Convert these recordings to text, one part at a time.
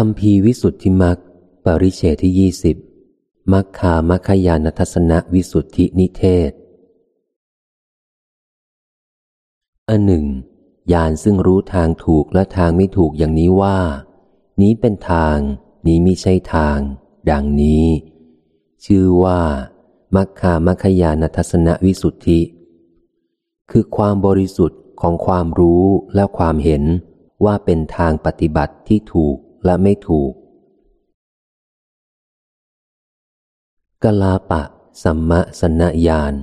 คำพีวิสุทธิมักปริเชที่ยี่สิบมัคคามัคคยานทัศนวิสุทธินิเทศ อันหนึ่ง ยานซึ่งรู้ทางถูกและทางไม่ถูกอย่างนี้ว่า นี้เป็นทาง นี้ไม่ใช่ทาง ดังนี้ ชื่อว่า มัคคามัคคยานทัศนวิสุทธิ คือความบริสุทธิ์ของความรู้และความเห็นว่าเป็นทางปฏิบัติที่ถูก และไม่ถูก กลาปะ สัมมสนญาณ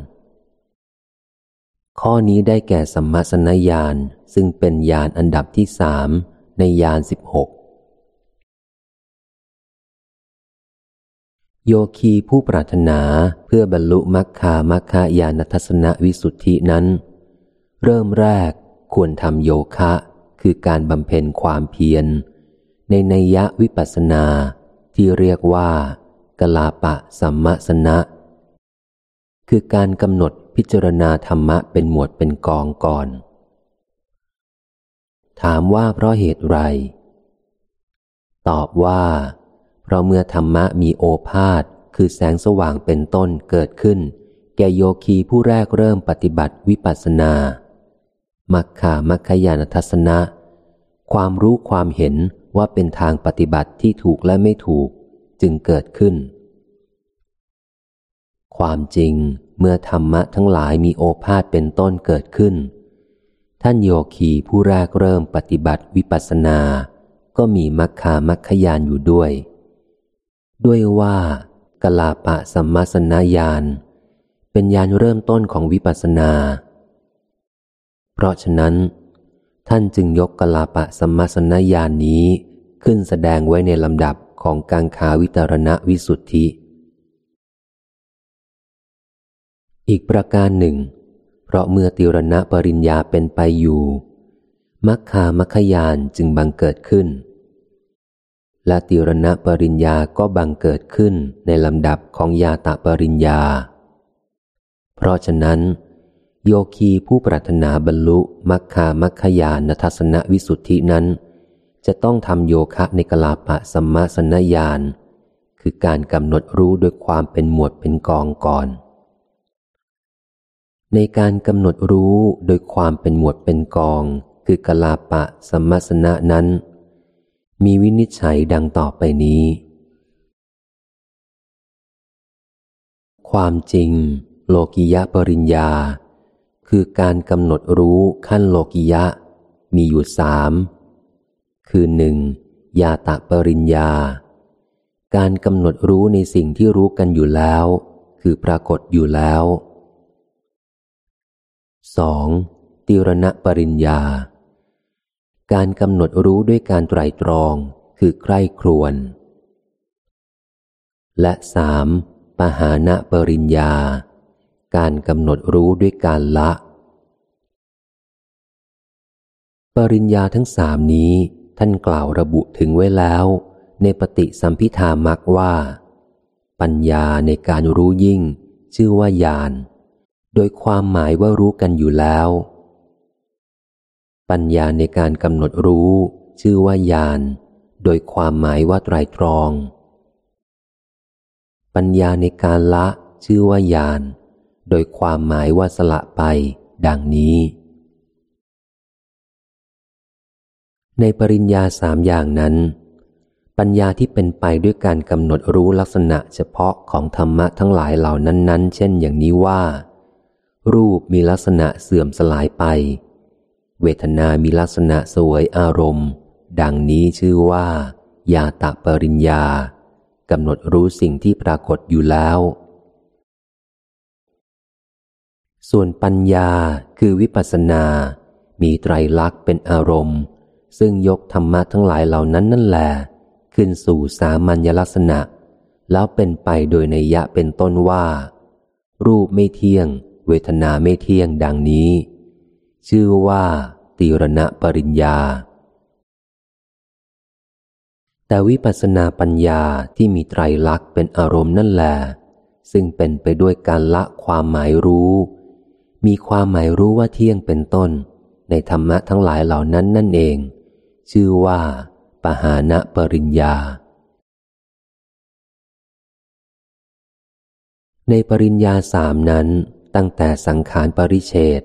ข้อนี้ได้แก่สัมมสนญาณซึ่งเป็นญาณอันดับที่สามในญาณสิบหกโยคีผู้ปรารถนาเพื่อบรรลุมัคคามัคคายานทัศนวิสุทธินั้น เริ่มแรกควรทำโยคะ คือการบำเพ็ญความเพียร ในนัยยะวิปัสนาที่เรียกว่ากลาปะสัมมสนะ คือการกำหนดพิจารณาธรรมะเป็นหมวดเป็นกองก่อน ถามว่าเพราะเหตุไร ตอบว่า เพราะเมื่อธรรมะมีโอภาษคือแสงสว่างเป็นต้นเกิดขึ้น แก่โยคีผู้แรกเริ่มปฏิบัติวิปัสสนา มัคคามัคคยานทัศนะ ความรู้ความเห็น ว่าเป็นทางปฏิบัติที่ถูกและไม่ถูกจึงเกิดขึ้น ความจริงเมื่อธรรมะทั้งหลายมีโอภาษเป็นต้นเกิดขึ้น ท่านโยคีผู้แรกเริ่มปฏิบัติวิปัสสนา ก็มีมัคคามัคคยานอยู่ด้วย ด้วยว่ากลาปะสัมมาสนญาณเป็นญาณเริ่มต้นของวิปัสสนา เพราะฉะนั้น ท่านจึงยกกลาปะสัมมาสนญาณนี้ขึ้นแสดงไว้ในลำดับของกังขาวิตรณวิสุทธิ อีกประการหนึ่ง เพราะเมื่อติรณะปริญญาเป็นไปอยู่มัคคามัคคยานจึงบังเกิดขึ้น และติรณะปริญญาก็บังเกิดขึ้นในลำดับของยาตะปริญญา เพราะฉะนั้น โยคีผู้ปรารถนาบรรลุมัคคามัคคยานทัศนวิสุทธินั้น จะต้องทำโยคะในกลาปะสัมมาสนญาณคือการกำหนดรู้โดยความเป็นหมวดเป็นกองก่อน ในการกำหนดรู้โดยความเป็นหมวดเป็นกอง คือกลาปะสัมมาสนะนั้น มีวินิจฉัยดังต่อไปนี้ ความจริง โลกิยะปริญญา คือการกำหนดรู้ขั้นโลกิยะ มีอยู่สาม คือหนึ่งยาตะปริญญา การกำหนดรู้ในสิ่งที่รู้กันอยู่แล้ว คือปรากฏอยู่แล้ว 2. ติรณะปริญญา การกำหนดรู้ด้วยการไตรตรอง คือใคร่ครวน และสามปหานะปริญญา การกำหนดรู้ด้วยการละ ปริญญาทั้งสามนี้ท่านกล่าวระบุถึงไว้แล้ว ในปฏิสัมพิธามักว่า ปัญญาในการรู้ยิ่ง ชื่อว่าญาณโดยความหมายว่ารู้กันอยู่แล้ว ปัญญาในการกำหนดรู้ ชื่อว่าญาณโดยความหมายว่าไตรตรอง ปัญญาในการละชื่อว่าญาณ โดยความหมายว่าสละไป ดังนี้ ในปริญญาสามอย่างนั้น ปัญญาที่เป็นไปด้วยการกำหนดรู้ลักษณะเฉพาะของธรรมะทั้งหลายเหล่านั้นๆ เช่นอย่างนี้ว่า รูปมีลักษณะเสื่อมสลายไป เวทนามีลักษณะสวยอารมณ์ ดังนี้ชื่อว่า ยาตะปริญญากำหนดรู้สิ่งที่ปรากฏอยู่แล้ว ส่วนปัญญาคือวิปัสสนา มีไตรลักษณ์เป็นอารมณ์ ซึ่งยกธรรมะทั้งหลายเหล่านั้นนั่นแหละขึ้นสู่สามัญลักษณะ แล้วเป็นไปโดยในยะเป็นต้นว่า รูปไม่เที่ยง เวทนาไม่เที่ยงดังนี้ ชื่อว่าตีรณะปริญญา แต่วิปัสสนาปัญญาที่มีไตรลักษณ์เป็นอารมณ์นั่นแหละซึ่งเป็นไปด้วยการละความหมายรู้ มีความหมายรู้ว่าเที่ยงเป็นต้น ในธรรมะทั้งหลายเหล่านั้นนั่นเอง ชื่อว่า ปหานะปริญญา ในปริญญาสามนั้น ตั้งแต่สังขารปริเฉด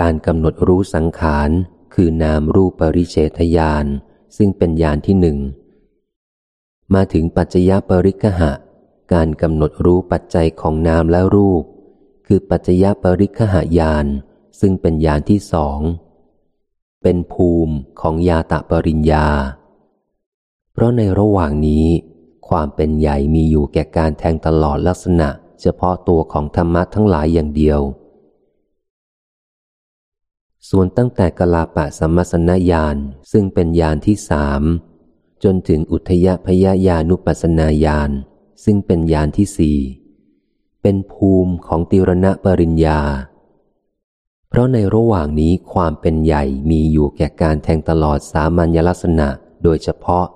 การกำหนดรู้สังขาร คือนามรูปปริเฉทญาณซึ่งเป็นญาณที่หนึ่ง มาถึงปัจจยปริกหะ การกำหนดรู้ปัจจัยของนามและรูป คือปัจจยปริกหายาน ซึ่งเป็นญาณที่สอง เป็นภูมิของยาตะปริญญา เพราะในระหว่างนี้ ความเป็นใหญ่มีอยู่แก่การแทงตลอดลักษณะ เฉพาะตัวของธรรมะทั้งหลายอย่างเดียว ส่วนตั้งแต่กลาปะสัมมสนญาณซึ่งเป็นญาณที่สามจนถึงอุทยพยญานุปัสนาญาณซึ่งเป็นญาณที่สี่ เป็นภูมิของติรณะปริญญา เพราะในระหว่างนี้ความเป็นใหญ่มีอยู่แก่การแทงตลอดสามัญลักษณะโดยเฉพาะ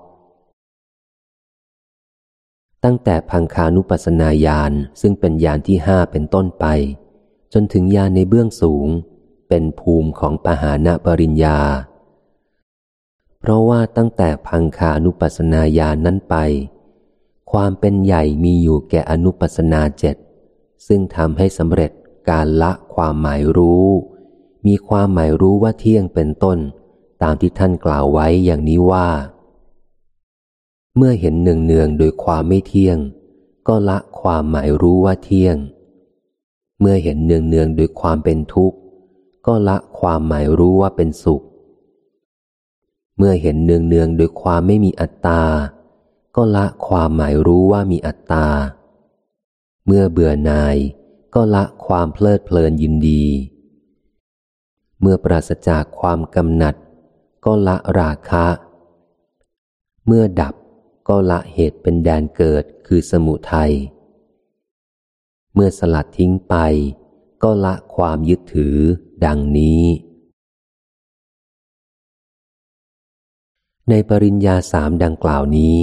ตั้งแต่พังคานุปัสนาญาณซึ่งเป็นญาณที่ห้าเป็นต้นไป จนถึงญาณในเบื้องสูง เป็นภูมิของปหานะปริญญา เพราะว่าตั้งแต่พังคานุปัสนาญาณนนั้นไป ความเป็นใหญ่มีอยู่แก่อนุปัสนาเจ็ด ซึ่งทำให้สำเร็จการละความหมายรู้ มีความหมายรู้ว่าเที่ยงเป็นต้น ตามที่ท่านกล่าวไว้อย่างนี้ว่า เมื่อเห็นเนืองเนืองโดยความไม่เที่ยง ก็ละความหมายรู้ว่าเที่ยง เมื่อเห็นเนืองเนืองโดยความเป็นทุกข์ ก็ละความหมายรู้ว่าเป็นสุข เมื่อเห็นเนืองเนืองโดยความไม่มีอัตตา ก็ละความหมายรู้ว่ามีอัตตา เมื่อเบื่อนายก็ละความเพลิดเพลินยินดี เมื่อปราศจากความกำหนัด ก็ละราคะ เมื่อดับก็ละเหตุเป็นแดนเกิดคือสมุทัย เมื่อสลัดทิ้งไป ก็ละความยึดถือดังนี้ ในปริญญาสามดังกล่าวนี้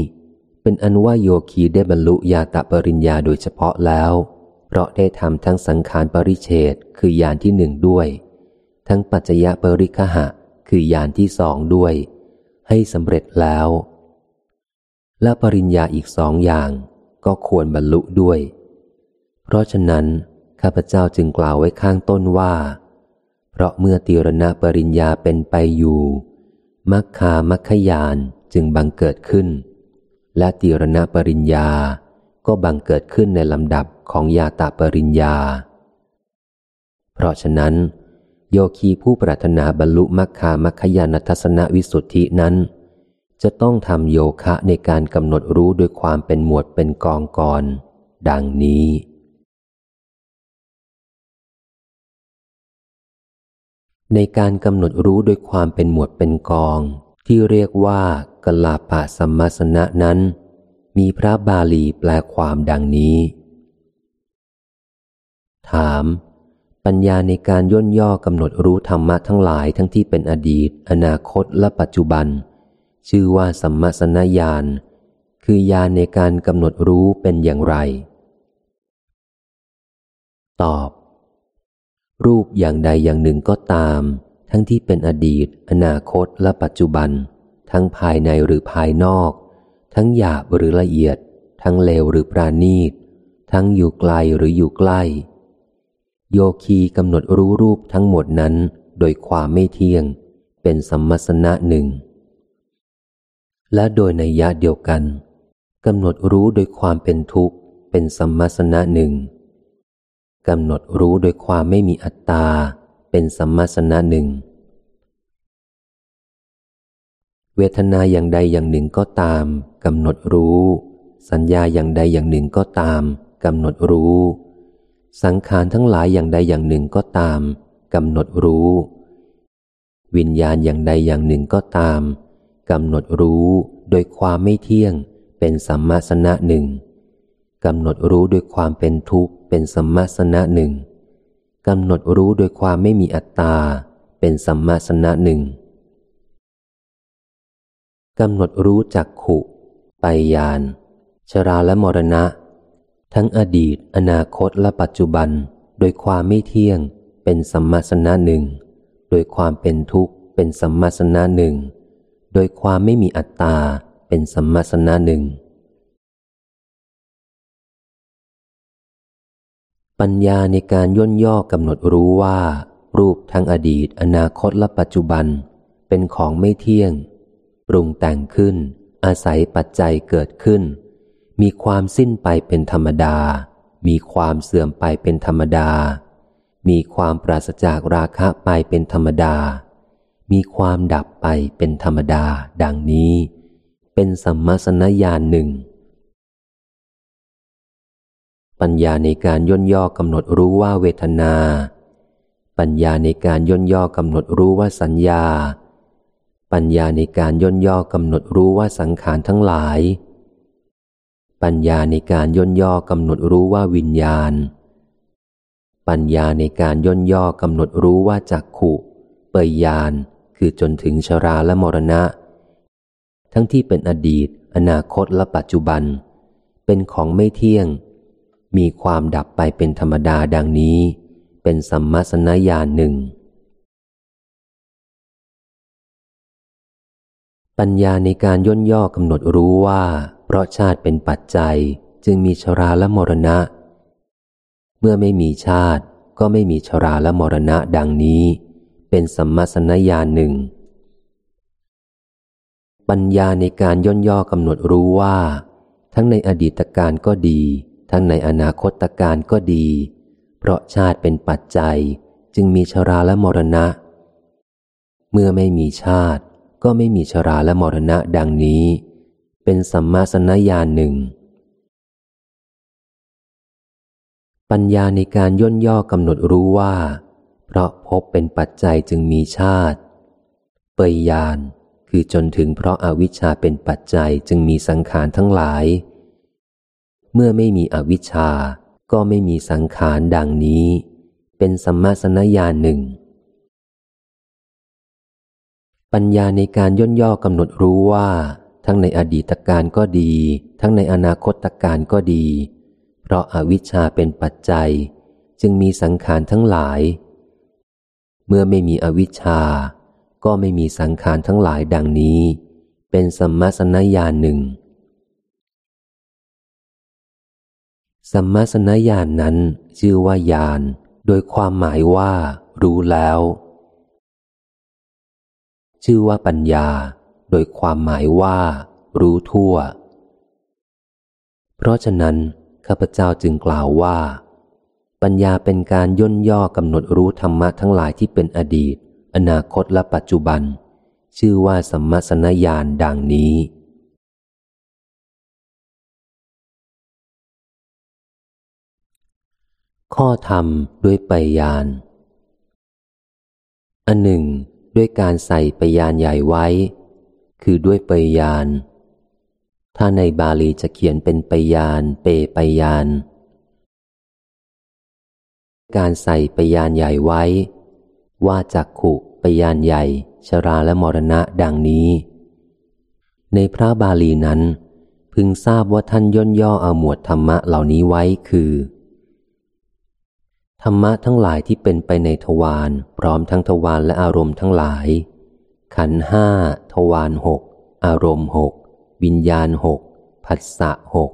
เป็นอนุว่าโยคีได้บรรลุยาตะปริญญาโดยเฉพาะแล้ว เพราะได้ทำทั้งสังขารปริเฉดคือยานที่หนึ่งด้วย ทั้งปัจจยปริคหะ คือยานที่สองด้วย ให้สำเร็จแล้ว และปริญญาอีกสองอย่างก็ควรบรรลุด้วย เพราะฉะนั้น ข้าพเจ้าจึงกล่าวไว้ข้างต้นว่า เพราะเมื่อตีรณปริญญาเป็นไปอยู่มัคคามัคคยานจึงบังเกิดขึ้น และตีรณปริญญา ก็บังเกิดขึ้นในลำดับของยาตาปริญญา เพราะฉะนั้น โยคีผู้ปรารถนาบรรลุมัคคามัคคยานทัศนวิสุทธินั้น จะต้องทำโยคะในการกำหนดรู้ด้วยความเป็นหมวดเป็นกองกรดังนี้ในการกำหนดรู้ด้วยความเป็นหมวดเป็นกอง ที่เรียกว่า กลาปะสัมมาสนะนั้น มีพระบาลีแปลความดังนี้ ถาม ปัญญาในการย่นย่อกำหนดรู้ธรรมะทั้งหลายทั้งที่เป็นอดีต อนาคตและปัจจุบัน ชื่อว่าสัมมาสนญาณคือญาณในการกำหนดรู้เป็นอย่างไร ตอบ รูปอย่างใดอย่างหนึ่งก็ตาม ทั้งที่เป็นอดีต อนาคตและปัจจุบัน ทั้งภายในหรือภายนอก ทั้งหยาบหรือละเอียด ทั้งเลวหรือปราณีต ทั้งอยู่ไกลหรืออยู่ใกล้ โยคีกำหนดรู้รูปทั้งหมดนั้นโดยความไม่เที่ยง เป็นสัมมสนะหนึ่ง และโดยในยะเดียวกันกำหนดรู้โดยความเป็นทุกข์ เป็นสัมมสนะหนึ่งกำหนดรู้โดยความไม่มีอัตตา เป็นสัมมสนะหนึ่ง เวทนาอย่างใดอย่างหนึ่งก็ตามกำหนดรู้ สัญญาอย่างใดอย่างหนึ่งก็ตามกำหนดรู้ สังขารทั้งหลายอย่างใดอย่างหนึ่งก็ตามกำหนดรู้ วิญญาณอย่างใดอย่างหนึ่งก็ตามกำหนดรู้โดยความไม่เที่ยง เป็นสัมมาสนะหนึ่งกำหนดรู้โดยความเป็นทุกข์เป็นสัมมาสนะหนึ่งกำหนดรู้โดยความไม่มีอัตตา เป็นสัมมาสนะหนึ่ง กำหนดรู้จักขุไปยาน ชราและมรณะ ทั้งอดีต อนาคตและปัจจุบัน โดยความไม่เที่ยง เป็นสัมมาสนะหนึ่ง โดยความเป็นทุกข์เป็นสัมมาสนะหนึ่ง โดยความไม่มีอัตตา เป็นสัมมาสนะหนึ่ง ปัญญาในการย่นย่อกำหนดรู้ว่า รูปทั้งอดีต อนาคตและปัจจุบัน เป็นของไม่เที่ยง ปรุงแต่งขึ้น อาศัยปัจจัยเกิดขึ้น มีความสิ้นไปเป็นธรรมดา มีความเสื่อมไปเป็นธรรมดา มีความปราศจากราคะไปเป็นธรรมดา มีความดับไปเป็นธรรมดา ดังนี้ เป็นสัมมาสนญาณหนึ่ง ปัญญาในการย่นย่อกำหนดรู้ว่าเวทนา ปัญญาในการย่นย่อกำหนดรู้ว่าสัญญา ปัญญาในการย่นย่อกำหนดรู้ว่าสังขารทั้งหลาย ปัญญาในการย่นย่อกำหนดรู้ว่าวิญญาณ ปัญญาในการย่นย่อกำหนดรู้ว่าจักขุเปยยานคือจนถึงชราและมรณะ ทั้งที่เป็นอดีต อนาคตและปัจจุบัน เป็นของไม่เที่ยง มีความดับไปเป็นธรรมดาดังนี้ เป็นสัมมาสนญาณหนึ่ง ปัญญาในการย่นย่อกำหนดรู้ว่า เพราะชาติเป็นปัจจัยจึงมีชราและมรณะ เมื่อไม่มีชาติก็ไม่มีชราและมรณะดังนี้ เป็นสัมมาสนญาณหนึ่ง ปัญญาในการย่นย่อกำหนดรู้ว่า ทั้งในอดีตการก็ดี ทั้งในอนาคตการก็ดี เพราะชาติเป็นปัจจัยจึงมีชราและมรณะ เมื่อไม่มีชาติ ก็ไม่มีชราและมรณะดังนี้ เป็นสัมมาสนญาณหนึ่ง ปัญญาในการย่นย่อกำหนดรู้ว่า เพราะพบเป็นปัจจัยจึงมีชาติ เปยยานคือจนถึงเพราะอาวิชชาเป็นปัจจัยจึงมีสังขารทั้งหลาย เมื่อไม่มีอวิชชาก็ไม่มีสังขารดังนี้ เป็นสัมมาสนญาณหนึ่ง ปัญญาในการย่นย่อกำหนดรู้ว่า ทั้งในอดีตการก็ดี ทั้งในอนาคตการก็ดี เพราะอาวิชชาเป็นปัจจัย จึงมีสังขารทั้งหลาย เมื่อไม่มีอวิชชา ก็ไม่มีสังขารทั้งหลายดังนี้ เป็นสัมมาสนญาณหนึ่งสัมมาสนญาณนนั้นชื่อว่าญาณโดยความหมายว่า รู้แล้ว ชื่อว่าปัญญา โดยความหมายว่า รู้ทั่ว เพราะฉะนั้นข้าพเจ้าจึงกล่าวว่า ปัญญาเป็นการย่นย่อกำหนดรู้ธรรมะทั้งหลายที่เป็นอดีต อนาคตและปัจจุบัน ชื่อว่าสัมมาสนญาณดังนี้ข้อธรรมด้วยปยาน อันหนึ่ง ด้วยการใส่ปยานใหญ่ไว้ คือด้วยปยาน ถ้าในบาลีจะเขียนเป็นปยานเปปยาน การใส่ปยานใหญ่ไว้ ว่าจักขุปยานใหญ่ ชราและมรณะดังนี้ ในพระบาลีนั้น พึงทราบว่าท่านย่นย่อเอาหมวดธรรมะเหล่านี้ไว้คือ ธรรมะทั้งหลายที่เป็นไปในทวารพร้อมทั้งทวารและอารมณ์ทั้งหลาย ขันห้าทวารหกอารมณ์หกวิญญาณหกผัสสะหก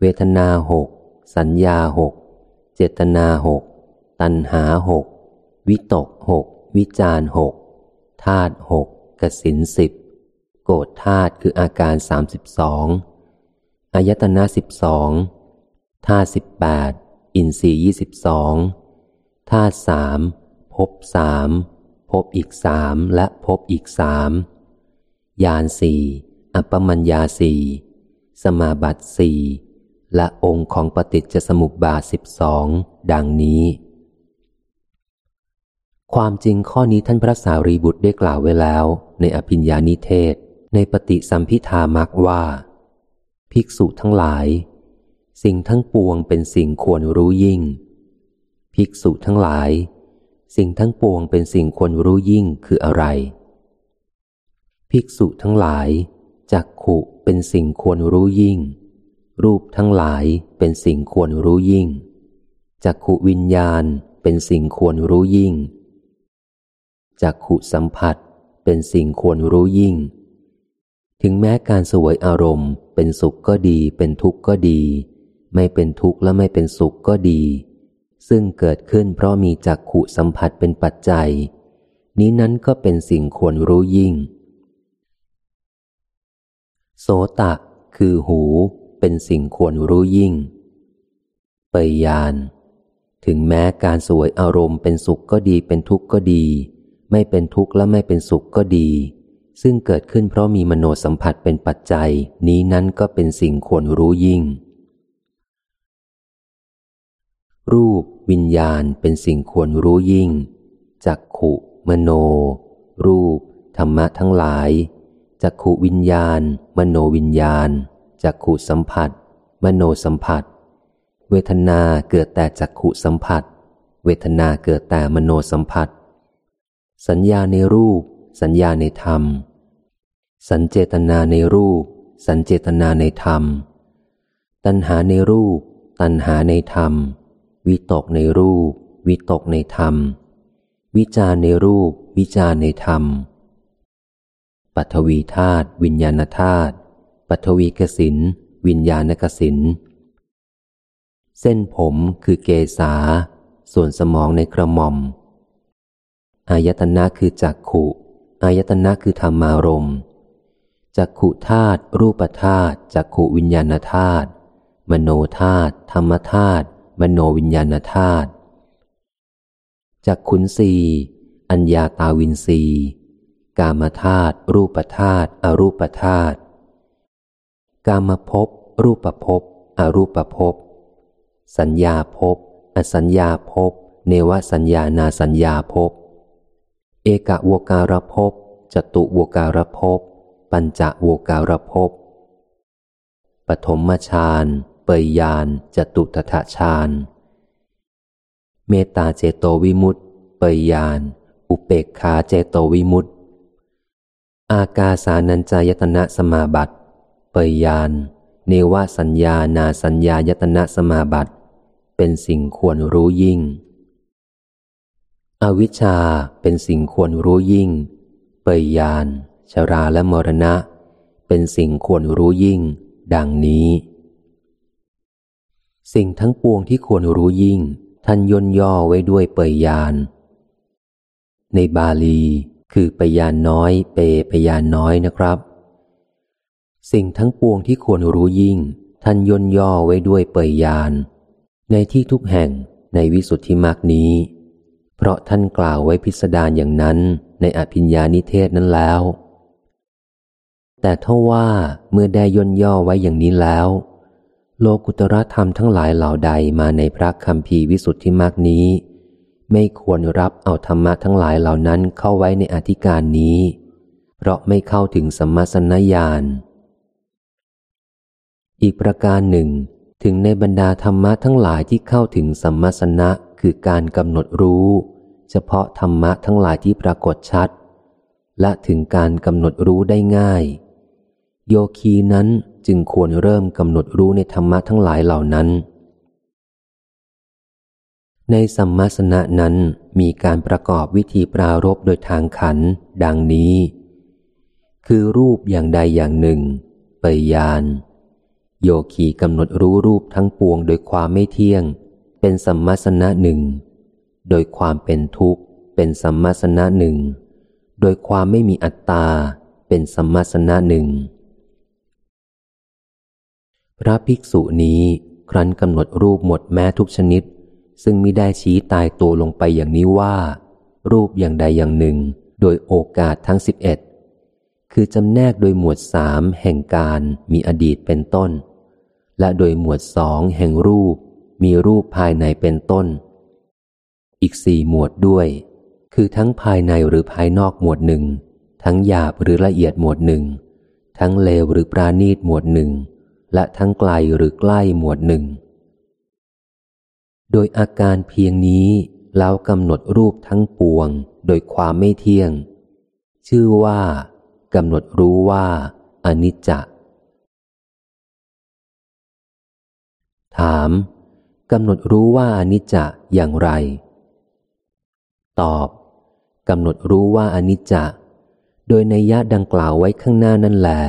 เวทนาหกสัญญาหกเจตนาหกตัณหาหกวิตกหกวิจารหกธาตุหกกสินสิบโกรธธาตุคืออาการสามสิบสองอายตนะสิบสองธาตุสิบแปด อินทรีย์ยี่สิบสองธาตุสามภพสามภพอีกสามและภพอีกสามยานสี่อัปปมัญญาสี่สมาบัติสี่และองค์ของปฏิจจสมุปบาทสิบสองดังนี้ ความจริงข้อนี้ท่านพระสารีบุตรได้กล่าวไว้แล้ว ในอภิญญานิเทศ ในปฏิสัมพิธามักว่า ภิกษุทั้งหลาย สิ่งทั้งปวงเป็นสิ่งควรรู้ยิ่ง ภิกษุทั้งหลาย สิ่งทั้งปวงเป็นสิ่งควรรู้ยิ่งคืออะไร ภิกษุทั้งหลายจักขุเป็นสิ่งควรรู้ยิ่ง รูปทั้งหลายเป็นสิ่งควรรู้ยิ่งจักขุวิญญาณเป็นสิ่งควรรู้ยิ่งจักขุสัมผัสเป็นสิ่งควรรู้ยิ่ง ถึงแม้การสวยอารมณ์เป็นสุขก็ดีเป็นทุกข์ก็ดี ไม่เป็นทุกข์และไม่เป็นสุขก็ดี ซึ่งเกิดขึ้นเพราะมีจักขุสัมผัสเป็นปัจจัย นี้นั้นก็เป็นสิ่งควรรู้ยิ่ง โสตะ คือหูเป็นสิ่งควรรู้ยิ่ง เปยยาน ถึงแม้การสวยอารมณ์เป็นสุขก็ดีเป็นทุกข์ก็ดี ไม่เป็นทุกข์และไม่เป็นสุขก็ดี ซึ่งเกิดขึ้นเพราะมีมโนสัมผัสเป็นปัจจัย นี้นั้นก็เป็นสิ่งควรรู้ยิ่ง รูปวิญญาณเป็นสิ่งควรรู้ยิ่ง จักขุ มโน รูป ธรรมะทั้งหลาย จักขุวิญญาณ มโนวิญญาณ จักขุสัมผัส มโนสัมผัส เวทนาเกิดแต่จักขุสัมผัส เวทนาเกิดแต่มโนสัมผัส สัญญาในรูป สัญญาในธรรม สัญเจตนาในรูป สัญเจตนาในธรรม ตัณหาในรูป ตัณหาในธรรม วิตกในรูป วิตกในธรรม วิจารในรูป วิจารในธรรม ปัทวีธาตุวิญญาณธาตุปัทวีกสินวิญญาณกสินเส้นผมคือเกษาส่วนสมองในกระหม่อม อายตนะคือจักขุอายตนะคือธรรมารมจักขุธาตุรูปธาตุจักขุวิญญาณธาตุมโนธาตุธรรมธาตุ มโนวิญญาณธาตุจักขุนสีอัญญาตาวินสีกามธาตุรูปธาตุอรูปธาตุกามภพรูปภพอรูปภพสัญญาภพอสัญญาภพเนวสัญญานาสัญญาภพเอกวการภพจตุวการภพปัญจวการภพปฐมฌาน ปยยานจตุตถฌาน เมตตาเจโตวิมุตต์เปยยาน อุเปกขาเจโตวิมุตต์อากาสานัญจายตนะสมาบัติเปยยาน เนวสัญญานาสัญญายตนะสมาบัติ เป็นสิ่งควรรู้ยิ่ง อวิชชาเป็นสิ่งควรรู้ยิ่ง เปยยาน ชราและมรณะ เป็นสิ่งควรรู้ยิ่ง ดังนี้ สิ่งทั้งปวงที่ควรรู้ยิ่ง ท่านย่นย่อไว้ด้วยเปยยาน ในบาลีคือปยานน้อย เปปยานน้อยนะครับ สิ่งทั้งปวงที่ควรรู้ยิ่ง ท่านย่นย่อไว้ด้วยเปยยาน ในที่ทุกแห่งในวิสุทธิมรรคนี้ เพราะท่านกล่าวไว้พิสดารอย่างนั้นในอภิญญานิเทศนั้นแล้ว แต่ถ้าว่าเมื่อได้ย่นย่อไว้อย่างนี้แล้ว โลกุตรธรรมทั้งหลายเหล่าใดมาในพระคำพีวิสุทธิมากนี้ ไม่ควรรับเอาธรรมะทั้งหลายเหล่านั้นเข้าไว้ในอธิการนี้ เพราะไม่เข้าถึงสัมมาสนญาณอีกประการหนึ่ง ถึงในบรรดาธรรมะทั้งหลายที่เข้าถึงสัมมาสนะคือการกำหนดรู้ เฉพาะธรรมะทั้งหลายที่ปรากฏชัด และถึงการกำหนดรู้ได้ง่าย โยคีนั้น จึงควรเริ่มกำหนดรู้ในธรรมะทั้งหลายเหล่านั้น ในสัมมาสนะนั้นมีการประกอบวิธีปรารบโดยทางขัน ดังนี้ คือรูปอย่างใดอย่างหนึ่งเปยยาน โยคีกำหนดรู้รูปทั้งปวงโดยความไม่เที่ยง เป็นสัมมาสนะหนึ่ง โดยความเป็นทุกข์ เป็นสัมมาสนะหนึ่ง โดยความไม่มีอัตตา เป็นสัมมาสนะหนึ่ง พระภิกษุนี้ครั้นกำหนดรูปหมดแม้ทุกชนิด ซึ่งมิได้ชี้ตายตัวลงไปอย่างนี้ว่า รูปอย่างใดอย่างหนึ่ง โดยโอกาสทั้งสิบเอ็ดคือจำแนกโดยหมวดสามแห่งการมีอดีตเป็นต้น และโดยหมวดสองแห่งรูป มีรูปภายในเป็นต้น อีกสี่หมวดด้วย คือทั้งภายในหรือภายนอกหมวดหนึ่ง ทั้งหยาบหรือละเอียดหมวดหนึ่ง ทั้งเลวหรือปราณีตหมวดหนึ่ง และทั้งไกลหรือใกล้หมวดหนึ่ง โดยอาการเพียงนี้แล้วกำหนดรูปทั้งปวงโดยความไม่เที่ยง ชื่อว่ากำหนดรู้ว่าอนิจจถามกำหนดรู้ว่าอนิจจอย่างไร ตอบกำหนดรู้ว่าอนิจจโดยในยะดังกล่าวไว้ข้างหน้านั่นแหละ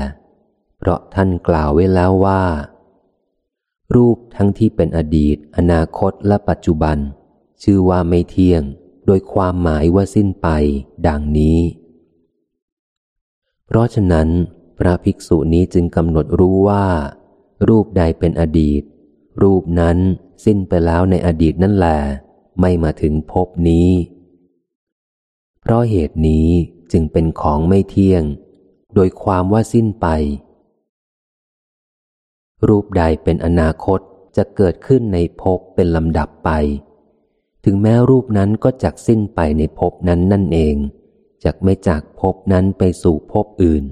เพราะท่านกล่าวไว้แล้วว่า รูปทั้งที่เป็นอดีต อนาคตและปัจจุบัน ชื่อว่าไม่เที่ยง โดยความหมายว่าสิ้นไป ดังนี้ เพราะฉะนั้น พระภิกษุนี้จึงกำหนดรู้ว่า รูปใดเป็นอดีต รูปนั้นสิ้นไปแล้วในอดีตนั่นแหละไม่มาถึงภพนี้ เพราะเหตุนี้จึงเป็นของไม่เที่ยง โดยความว่าสิ้นไป รูปใดเป็นอนาคตจะเกิดขึ้นในภพเป็นลำดับไป ถึงแม้รูปนั้นก็จักสิ้นไปในภพนั้นนั่นเองจักไม่จากภพนั้นไปสู่ภพอื่น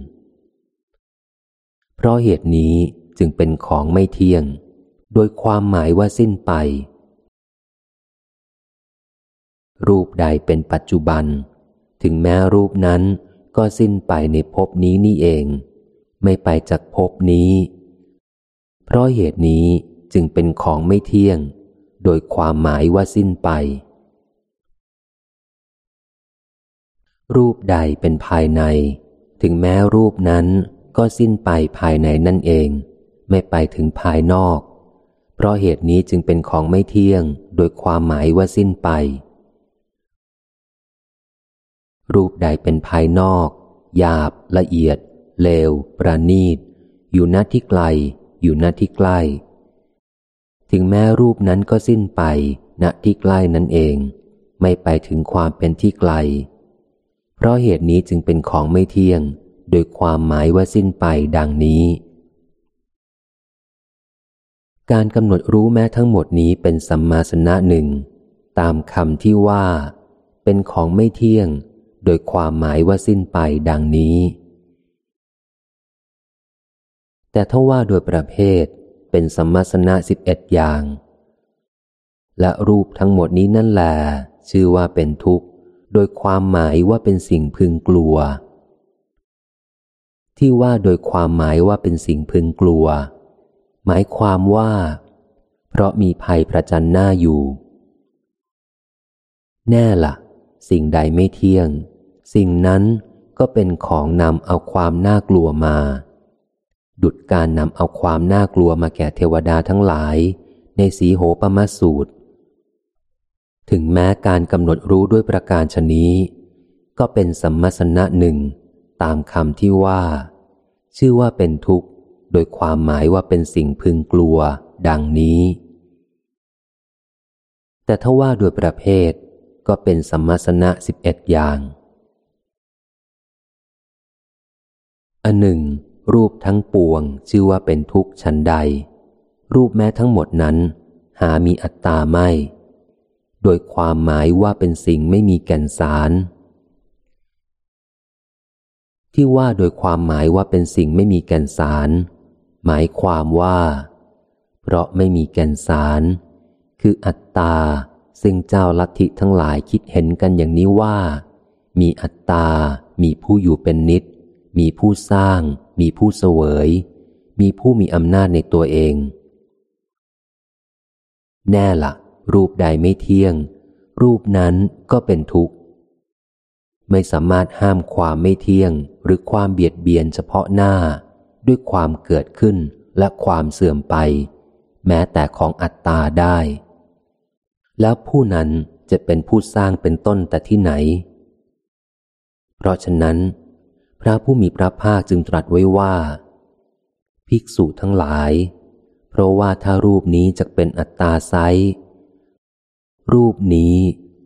เพราะเหตุนี้จึงเป็นของไม่เที่ยง โดยความหมายว่าสิ้นไป รูปใดเป็นปัจจุบัน ถึงแม้รูปนั้นก็สิ้นไปในภพนี้นี่เอง ไม่ไปจากภพนี้ เพราะเหตุนี้จึงเป็นของไม่เที่ยง โดยความหมายว่าสิ้นไป รูปใดเป็นภายใน ถึงแม้รูปนั้นก็สิ้นไปภายในนั่นเอง ไม่ไปถึงภายนอก เพราะเหตุนี้จึงเป็นของไม่เที่ยง โดยความหมายว่าสิ้นไป รูปใดเป็นภายนอก หยาบ ละเอียด เลว ประณีต อยู่หน้าที่ไกล อยู่หน้าที่ใกล้ ถึงแม้รูปนั้นก็สิ้นไป ณที่ใกล้นั่นเอง ไม่ไปถึงความเป็นที่ไกล เพราะเหตุนี้จึงเป็นของไม่เที่ยง โดยความหมายว่าสิ้นไปดังนี้ การกำหนดรู้แม้ทั้งหมดนี้เป็นสัมมาสนะหนึ่ง ตามคำที่ว่า เป็นของไม่เที่ยง โดยความหมายว่าสิ้นไปดังนี้ แต่ถ้าว่าโดยประเภทเป็นสัมมาสนะสิบเอ็ดอย่าง และรูปทั้งหมดนี้นั่นแหละชื่อว่าเป็นทุกข์ โดยความหมายว่าเป็นสิ่งพึงกลัว ที่ว่าโดยความหมายว่าเป็นสิ่งพึงกลัว หมายความว่า เพราะมีภัยประจันหน้าอยู่ แน่ละ่ะ สิ่งใดไม่เที่ยง สิ่งนั้นก็เป็นของนำเอาความน่ากลัวมา ดุดการนำเอาความน่ากลัวมาแก่เทวดาทั้งหลาย ในสีโหปมาสูตร ถึงแม้การกำหนดรู้ด้วยประการชนี้ ก็เป็นสัมมสนะหนึ่ง ตามคำที่ว่า ชื่อว่าเป็นทุกข์ โดยความหมายว่าเป็นสิ่งพึงกลัว ดังนี้ แต่ถ้าว่าโดยประเภทก็เป็นสัมมาสนะสิบเอ็ดอย่าง อันหนึ่ง รูปทั้งปวงชื่อว่าเป็นทุกข์ชั้นใด รูปแม้ทั้งหมดนั้น หามีอัตตาไม่ โดยความหมายว่าเป็นสิ่งไม่มีแก่นสาร ที่ว่าโดยความหมายว่าเป็นสิ่งไม่มีแก่นสาร หมายความว่า เพราะไม่มีแก่นสาร คืออัตตาซึ่งเจ้าลัทธิทั้งหลายคิดเห็นกันอย่างนี้ว่า มีอัตตา มีผู้อยู่เป็นนิด มีผู้สร้าง มีผู้เสวย มีผู้มีอำนาจในตัวเอง แน่ละรูปใดไม่เที่ยง รูปนั้นก็เป็นทุกข์ ไม่สามารถห้ามความไม่เที่ยงหรือความเบียดเบียนเฉพาะหน้า ด้วยความเกิดขึ้นและความเสื่อมไป แม้แต่ของอัตตาได้ แล้วผู้นั้นจะเป็นผู้สร้างเป็นต้นแต่ที่ไหน เพราะฉะนั้น พระผู้มีพระภาคจึงตรัสไว้ว่า ภิกษุทั้งหลาย เพราะว่าถ้ารูปนี้จะเป็นอัตตาไซรูปนี้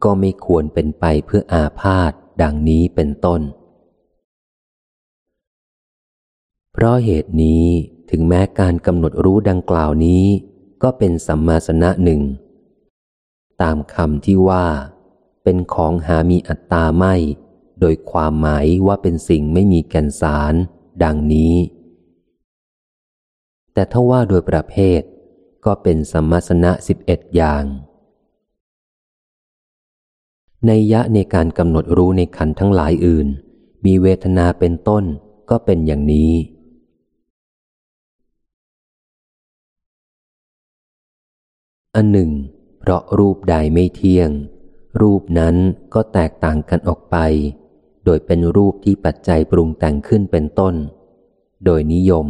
ก็ไม่ควรเป็นไปเพื่ออาพาธดังนี้เป็นต้น เพราะเหตุนี้ถึงแม้การกำหนดรู้ดังกล่าวนี้ ก็เป็นสัมมาสนะหนึ่ง ตามคำที่ว่า เป็นของหามีอัตตาไม่ โดยความหมายว่าเป็นสิ่งไม่มีแก่นสาร ดังนี้ แต่ถ้าว่าโดยประเภท ก็เป็นสมมสนะสิบเอ็ดอย่างในยะในการกำหนดรู้ในขันทั้งหลายอื่น มีเวทนาเป็นต้นก็เป็นอย่างนี้ อันหนึ่ง เพราะรูปใดไม่เที่ยง รูปนั้นก็แตกต่างกันออกไป โดยเป็นรูปที่ปัจจัยปรุงแต่งขึ้นเป็นต้น โดยนิยม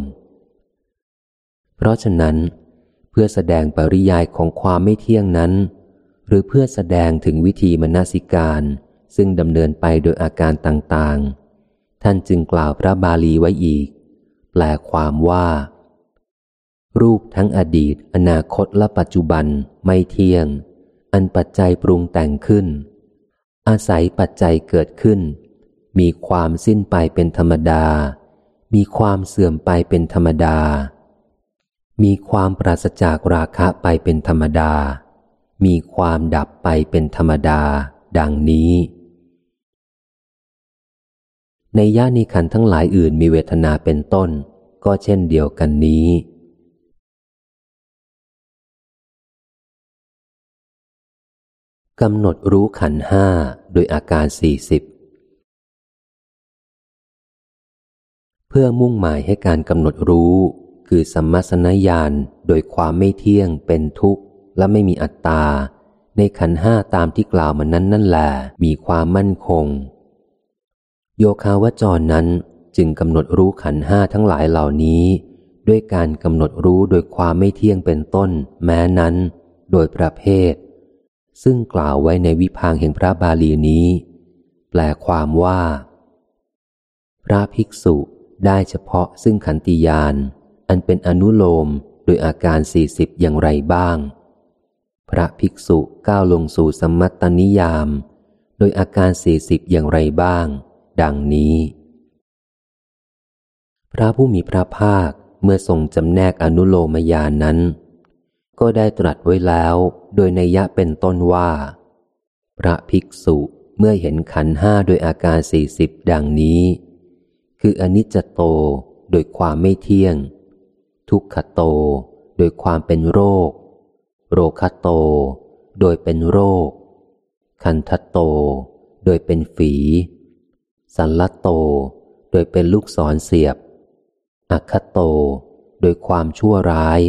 เพราะฉะนั้น เพื่อแสดงปริยายของความไม่เที่ยงนั้น หรือเพื่อแสดงถึงวิธีมนสิการซึ่งดำเนินไปโดยอาการต่างๆ ท่านจึงกล่าวพระบาลีไว้อีก แปลความว่า รูปทั้งอดีต อนาคตและปัจจุบันไม่เที่ยง อันปัจจัยปรุงแต่งขึ้น อาศัยปัจจัยเกิดขึ้น มีความสิ้นไปเป็นธรรมดา มีความเสื่อมไปเป็นธรรมดา มีความปราศจากราคะไปเป็นธรรมดา มีความดับไปเป็นธรรมดา ดังนี้ ในย่านิขันทั้งหลายอื่นมีเวทนาเป็นต้น ก็เช่นเดียวกันนี้กำหนดรู้ขันห้าโดยอาการสี่สิบ พื่อมุ่งหมายให้การกำหนดรู้ คือสัมมาสนญาณโดยความไม่เที่ยงเป็นทุกข์ และไม่มีอัตตา ในขันห้าตามที่กล่าวมานั้นนั่นแหละมีความมั่นคง โยคาวจรนั้นจึงกำหนดรู้ขันห้าทั้งหลายเหล่านี้ ด้วยการกำหนดรู้โดยความไม่เที่ยงเป็นต้น แม้นั้น โดยประเภท ซึ่งกล่าวไว้ในวิพังแห่งพระบาลีนี้ แปลความว่า พระภิกษุ ได้เฉพาะซึ่งขันติยาน อันเป็นอนุโลมโดยอาการสี่สิบอย่างไรบ้าง พระภิกษุก้าวลงสู่สมัตตนิยาม โดยอาการสี่สิบอย่างไรบ้าง ดังนี้ พระผู้มีพระภาคเมื่อทรงจำแนกอนุโลมยานนั้น ก็ได้ตรัสไว้แล้วโดยในยะเป็นต้นว่า พระภิกษุเมื่อเห็นขันห้าโดยอาการสี่สิบดังนี้ คืออนิจจโตโดยความไม่เที่ยง ทุกขโตโดยความเป็นโรค โรคโตโดยเป็นโรค คันทโตโดยเป็นฝี สันลโตโดยเป็นลูกศรเสียบ อัคโตโดยความชั่วร้าย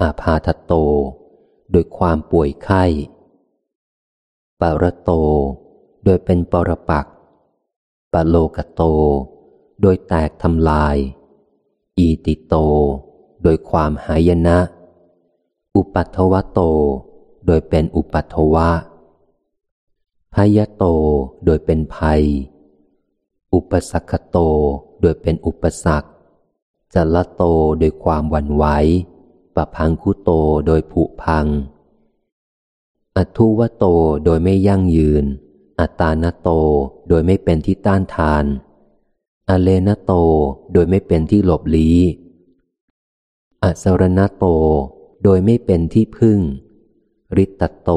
อาพาทโตโดยความป่วยไข้ ปารโตโดยเป็นปรปักปโลกโต โดยแตกทำลาย อีติโต โดยความหายนะ อุปัตวโต โดยเป็นอุปัตวะพยโต โดยเป็นภัย อุปสักโต โดยเป็นอุปสรรคจัลโตโดยความหวั่นไหวปพังคุโตโดยผุพัง อัทุวโตโดยไม่ยั่งยืน อัตานโตโดยไม่เป็นที่ต้านทาน อเลนโตโดยไม่เป็นที่หลบลี้อสรณโตโดยไม่เป็นที่พึ่ง ริตโต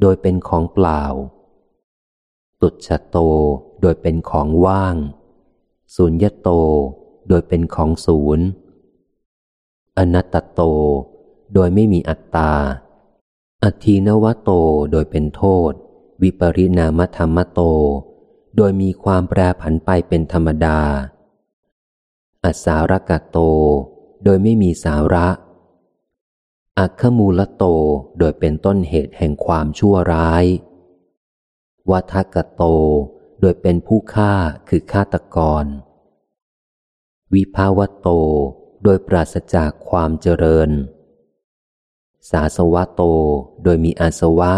โดยเป็นของเปล่า ตุจโตโดยเป็นของว่าง สุญญโตโดยเป็นของศูนย์อนัตโตโดยไม่มีอัตตา อธีนวโตโดยเป็นโทษ วิปริณามธรรมโต โดยมีความแปรผันไปเป็นธรรมดา อัสารกะโต โดยไม่มีสาระ อัคคมูลโต โดยเป็นต้นเหตุแห่งความชั่วร้าย วัฏกะโต โดยเป็นผู้ฆ่าคือฆาตกร วิภาวโต โดยปราศจากความเจริญ สาสวะโต โดยมีอาสวะ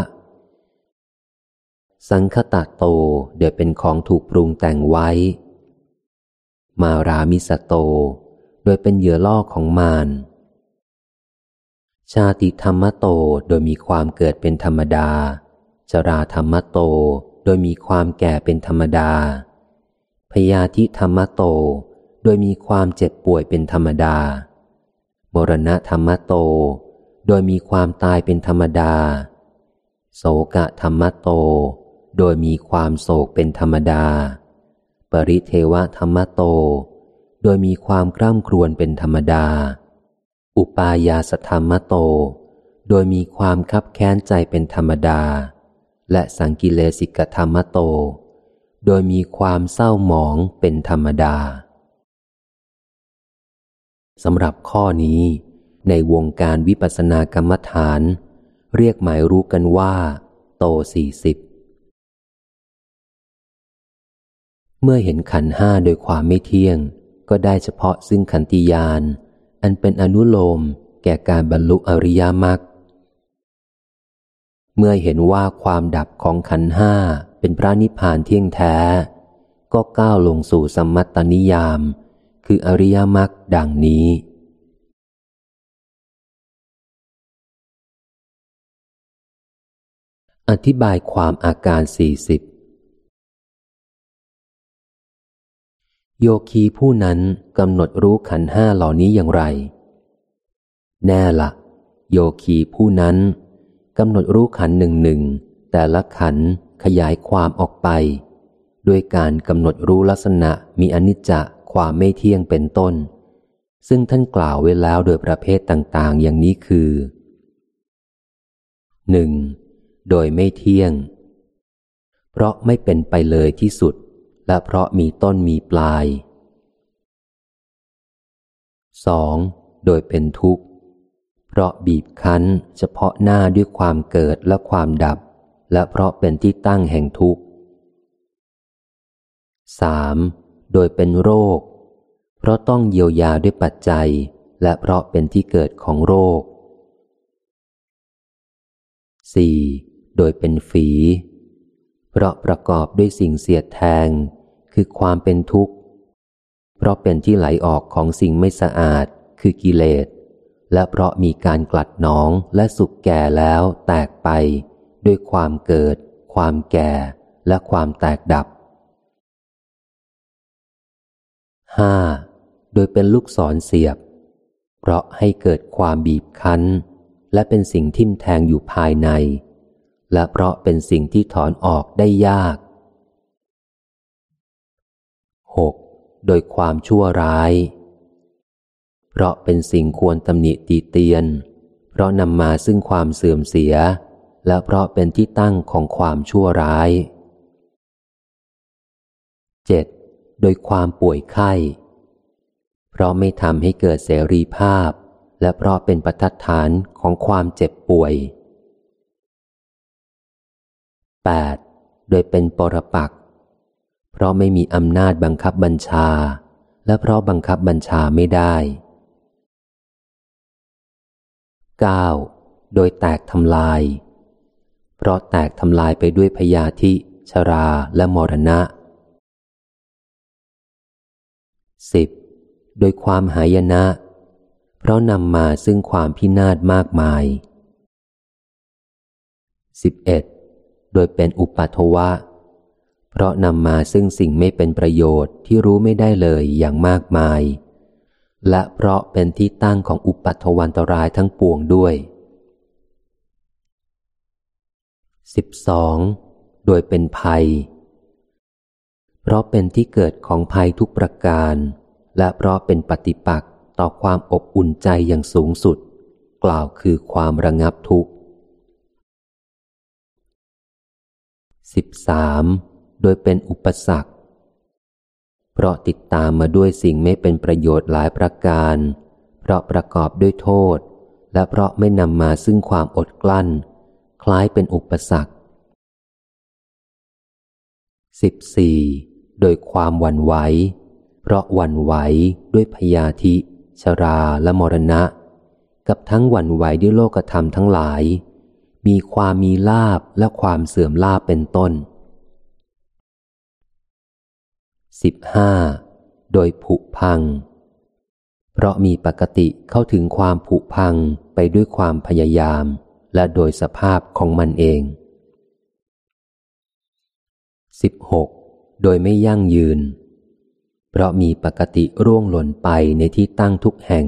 สังคตะโตเดี๋ยวเป็นของถูกปรุงแต่งไว้ มารามิสโต โดยเป็นเหยื่อล่อของมาร ชาติธรรมโตโดยมีความเกิดเป็นธรรมดา จราธรรมโตโดยมีความแก่เป็นธรรมดา พยาธิธรรมโต โดยมีความเจ็บป่วยเป็นธรรมดา มรณะธรรมโต โดยมีความตายเป็นธรรมดา โสกะธรรมโต โดยมีความโศกเป็นธรรมดา ปริเทวธรรมโต โดยมีความกล้ำครวนเป็นธรรมดา อุปายาสธรรมโต โดยมีความคับแค้นใจเป็นธรรมดา และสังกิเลสิกธรรมโต โดยมีความเศร้าหมองเป็นธรรมดาสำหรับข้อนี้ ในวงการวิปัสสนากรรมฐาน เรียกหมายรู้กันว่า โตสี่สิบ เมื่อเห็นขันห้าโดยความไม่เที่ยง ก็ได้เฉพาะซึ่งขันติยาน อันเป็นอนุโลมแก่การบรรลุอริยมรรคเมื่อเห็นว่าความดับของขันห้าเป็นพระนิพพานเที่ยงแท้ ก็ก้าวลงสู่สมมัตตนิยาม คืออริยมรรคดังนี้ อธิบายความอาการสี่สิบ โยคีผู้นั้นกำหนดรู้ขันห้าเหล่านี้อย่างไร แน่ละ โยคีผู้นั้นกำหนดรู้ขันหนึ่งหนึ่งแต่ละขันขยายความออกไป ด้วยการกำหนดรู้ลักษณะมีอนิจจะความไม่เที่ยงเป็นต้น ซึ่งท่านกล่าวไว้แล้วโดยประเภทต่าง ๆ อย่างนี้คือหนึ่งโดยไม่เที่ยง เพราะไม่เป็นไปเลยที่สุด และเพราะมีต้นมีปลาย 2. โดยเป็นทุกข์ เพราะบีบคั้นเฉพาะหน้าด้วยความเกิดและความดับ และเพราะเป็นที่ตั้งแห่งทุกข์ 3. โดยเป็นโรค เพราะต้องเยียวยาด้วยปัจจัย และเพราะเป็นที่เกิดของโรค 4. โดยเป็นฝี เพราะประกอบด้วยสิ่งเสียดแทง คือความเป็นทุกข์ เพราะเป็นที่ไหลออกของสิ่งไม่สะอาด คือกิเลส และเพราะมีการกลัดหนองและสุกแก่แล้วแตกไป ด้วยความเกิด ความแก่ และความแตกดับ 5. โดยเป็นลูกศรเสียบ เพราะให้เกิดความบีบคั้น และเป็นสิ่งทิ่มแทงอยู่ภายใน และเพราะเป็นสิ่งที่ถอนออกได้ยาก 6. โดยความชั่วร้าย เพราะเป็นสิ่งควรตำหนิตีเตียน เพราะนำมาซึ่งความเสื่อมเสีย และเพราะเป็นที่ตั้งของความชั่วร้าย 7. โดยความป่วยไข้ เพราะไม่ทำให้เกิดเสรีภาพ และเพราะเป็นประทัดฐานของความเจ็บป่วย 8. โดยเป็นปรปัก เพราะไม่มีอำนาจบังคับบัญชา และเพราะบังคับบัญชาไม่ได้ 9. โดยแตกทำลาย เพราะแตกทำลายไปด้วยพยาธิ ชราและมรณะ 10. โดยความหายนะ เพราะนำมาซึ่งความพินาศมากมาย 11. โดยเป็นอุปัทวะ เพราะนำมาซึ่งสิ่งไม่เป็นประโยชน์ที่รู้ไม่ได้เลยอย่างมากมาย และเพราะเป็นที่ตั้งของอุปัตวันตรายทั้งปวงด้วย 12. โดยเป็นภัย เพราะเป็นที่เกิดของภัยทุกประการ และเพราะเป็นปฏิปักษ์ต่อความอบอุ่นใจอย่างสูงสุด กล่าวคือความระงับทุกข์ 13. โดยเป็นอุปสรรค เพราะติดตามมาด้วยสิ่งไม่เป็นประโยชน์หลายประการ เพราะประกอบด้วยโทษ และเพราะไม่นำมาซึ่งความอดกลั้น คล้ายเป็นอุปสรรค 14. โดยความหวั่นไหว เพราะหวั่นไหวด้วยพยาธิ ชราและมรณะ กับทั้งหวั่นไหวด้วยโลกธรรมทั้งหลาย มีความมีลาบและความเสื่อมลาบเป็นต้น สิบห้าโดยผุพัง เพราะมีปกติเข้าถึงความผุพังไปด้วยความพยายาม และโดยสภาพของมันเองสิบหกโดยไม่ยั่งยืน เพราะมีปกติร่วงหล่นไปในที่ตั้งทุกแห่ง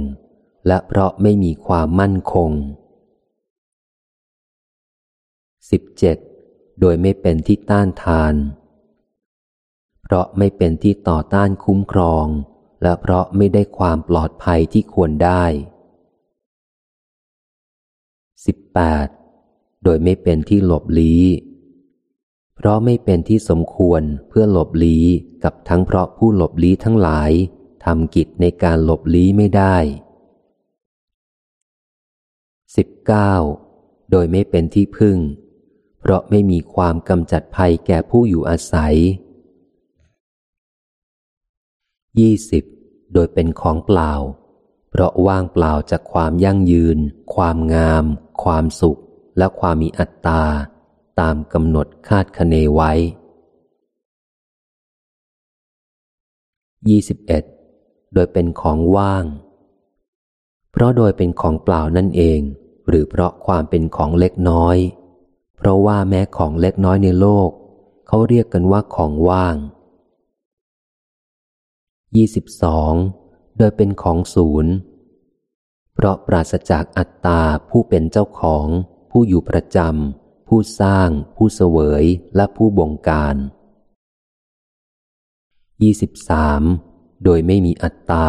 และเพราะไม่มีความมั่นคงสิบเจ็ดโดยไม่เป็นที่ต้านทาน เพราะไม่เป็นที่ต่อต้านคุ้มครอง และเพราะไม่ได้ความปลอดภัยที่ควรได้ 18. โดยไม่เป็นที่หลบลี้เพราะไม่เป็นที่สมควรเพื่อหลบลี้กับทั้งเพราะผู้หลบลี้ทั้งหลายทำกิจในการหลบลี้ไม่ได้ 19. โดยไม่เป็นที่พึ่ง เพราะไม่มีความกำจัดภัยแก่ผู้อยู่อาศัย ยี่สิบโดยเป็นของเปล่า เพราะว่างเปล่าจากความยั่งยืน ความงาม ความสุข และความมีอัตตา ตามกำหนดคาดคะเนไว้ 21. โดยเป็นของว่าง เพราะโดยเป็นของเปล่านั่นเอง หรือเพราะความเป็นของเล็กน้อย เพราะว่าแม้ของเล็กน้อยในโลก เขาเรียกกันว่าของว่าง 22. โดยเป็นของศูนย์ เพราะปราศจากอัตตาผู้เป็นเจ้าของ ผู้อยู่ประจำผู้สร้าง ผู้เสวยและผู้บงการ 23. โดยไม่มีอัตตา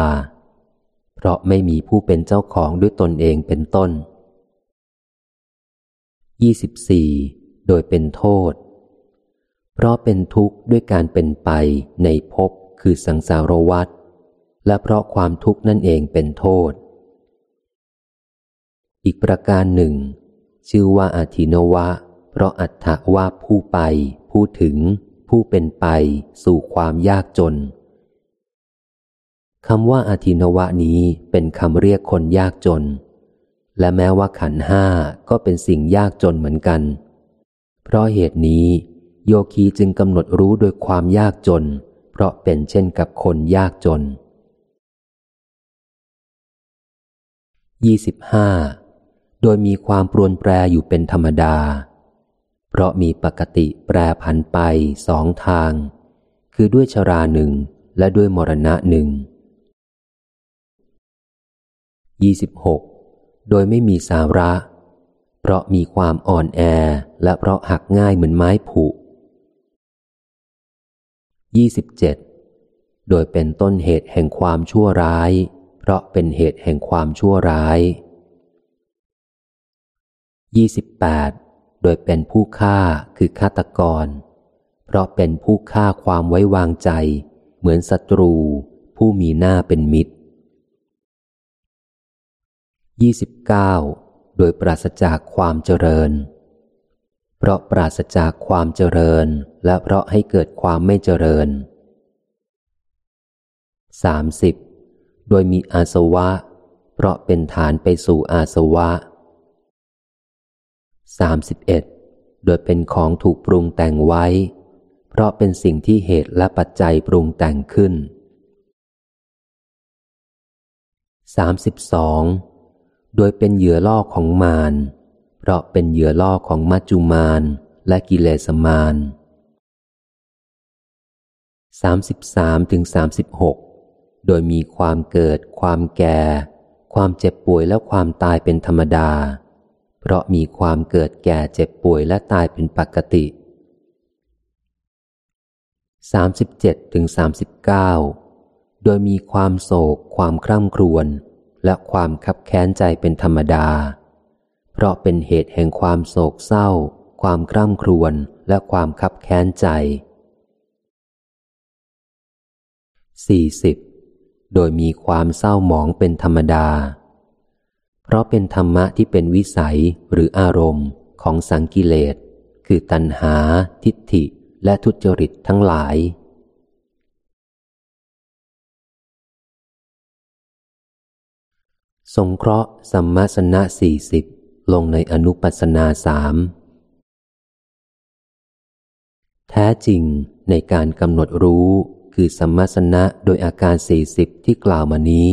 เพราะไม่มีผู้เป็นเจ้าของด้วยตนเองเป็นต้น 24. โดยเป็นโทษ เพราะเป็นทุกข์ด้วยการเป็นไปในภพ คือสังสารวัฏและเพราะความทุกข์นั่นเองเป็นโทษ อีกประการหนึ่ง ชื่อว่าอาทินวะ เพราะอัตถะว่าผู้ไป ผู้ถึง ผู้เป็นไป สู่ความยากจนคำว่าอาทินวะนี้เป็นคำเรียกคนยากจน และแม้ว่าขันห้าก็เป็นสิ่งยากจนเหมือนกัน เพราะเหตุนี้ โยคีจึงกำหนดรู้โดยความยากจนเราะเป็นเช่นกับคนยากจน 25. โดยมีความปรวนแปรอยู่เป็นธรรมดา เพราะมีปกติแปรผันไปสองทาง คือด้วยชราหนึ่งและด้วยมรณะหนึ่ง 26. โดยไม่มีสาระ เพราะมีความอ่อนแอและเพราะหักง่ายเหมือนไม้ผุ 27 โดยเป็นต้นเหตุแห่งความชั่วร้าย เพราะเป็นเหตุแห่งความชั่วร้าย 28 โดยเป็นผู้ฆ่าคือฆาตกร เพราะเป็นผู้ฆ่าความไว้วางใจ เหมือนศัตรู ผู้มีหน้าเป็นมิตร 29 โดยปราศจากความเจริญ เพราะปราศจากความเจริญ และเพราะให้เกิดความไม่เจริญ 30. โดยมีอาสวะ เพราะเป็นฐานไปสู่อาสวะ 31. โดยเป็นของถูกปรุงแต่งไว้ เพราะเป็นสิ่งที่เหตุและปัจจัยปรุงแต่งขึ้น 32. โดยเป็นเหยื่อล่อของมาร เพราะเป็นเหยื่อล่อของมัจจุมานและกิเลสมานสามสิบสามถึงสามสิบหกโดยมีความเกิด ความแก่ ความเจ็บป่วยและความตายเป็นธรรมดา เพราะมีความเกิดแก่เจ็บป่วยและตายเป็นปกติสามสิบเจ็ดถึงสามสิบเก้าโดยมีความโศก ความคร่ำครวญและความคับแค้นใจเป็นธรรมดา เพราะเป็นเหตุแห่งความโศกเศร้า ความคร่ำครวญและความคับแค้นใจ 40. โดยมีความเศร้าหมองเป็นธรรมดา เพราะเป็นธรรมะที่เป็นวิสัยหรืออารมณ์ของสังกิเลส คือตัณหา ทิฏฐิ และทุจริตทั้งหลาย สงเคราะห์สัมมาสนะสี่สิบ ลงในอนุปัสนาสามแท้จริงในการกำหนดรู้คือสมมาสนะโดยอาการสี่สิบที่กล่าวมานี้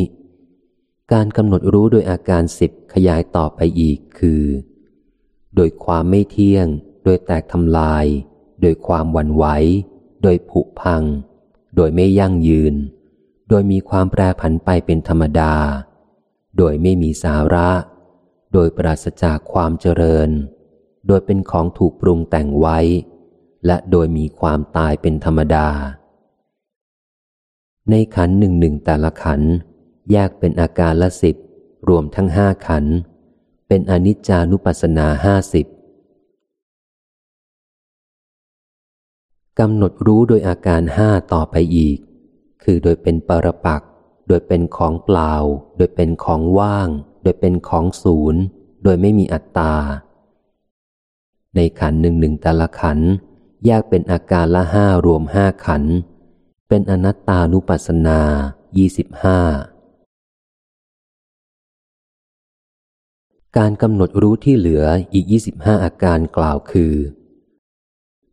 การกำหนดรู้โดยอาการสิบขยายต่อไปอีกคือ โดยความไม่เที่ยง โดยแตกทำลาย โดยความวันไหว โดยผุพัง โดยไม่ยั่งยืน โดยมีความแปรผันไปเป็นธรรมดา โดยไม่มีสาระ โดยปราศจากความเจริญ โดยเป็นของถูกปรุงแต่งไว้ และโดยมีความตายเป็นธรรมดา ในขันหนึ่งหนึ่งแต่ละขันแยกเป็นอาการละสิบรวมทั้งห้าขัน เป็นอนิจจานุปัสสนาห้าสิบกำหนดรู้โดยอาการห้าต่อไปอีก คือโดยเป็นปรปัก โดยเป็นของเปล่า โดยเป็นของว่าง ดยเป็นของศูนย์โดยไม่มีอัตตา ในขันหนึ่งหนึ่งแต่ละขันแยกเป็นอาการละห้ารวมห้าขัน เป็นอนัตตานุปัสสนายี่สิบห้าการกำหนดรู้ที่เหลืออีก 25 อาการกล่าวคือ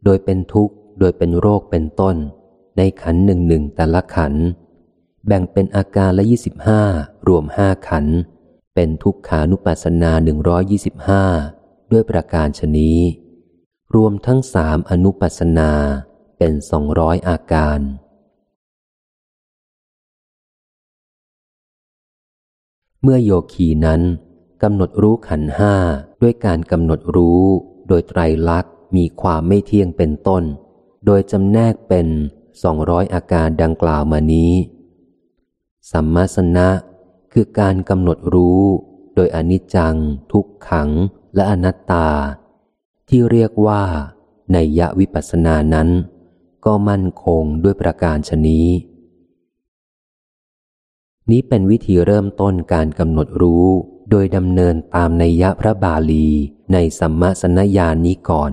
โดยเป็นทุกข์ โดยเป็นโรคเป็นต้น ในขันหนึ่งหนึ่งแต่ละขัน แบ่งเป็นอาการละ 25 รวมห้าขัน เป็นทุกขานุปัสสนา 125 ด้วยประการชนี้ รวมทั้งสามอนุปัสสนาเป็นสองร้อยอาการ เมื่อโยคีนั้นกำหนดรู้ขันห้าด้วยการกำหนดรู้โดยไตรลักษณ์มีความไม่เที่ยงเป็นต้น โดยจำแนกเป็นสองร้อยอาการดังกล่าวมานี้ สัมมาสนะ คือการกำหนดรู้โดยอนิจจัง ทุกขังและอนัตตา ที่เรียกว่าในยะวิปัสสนานั้น ก็มั่นคงด้วยประการชนี้ นี้เป็นวิธีเริ่มต้นการกำหนดรู้โดยดำเนินตามในยะพระบาลีในสัมมาสนญาณนี้ก่อน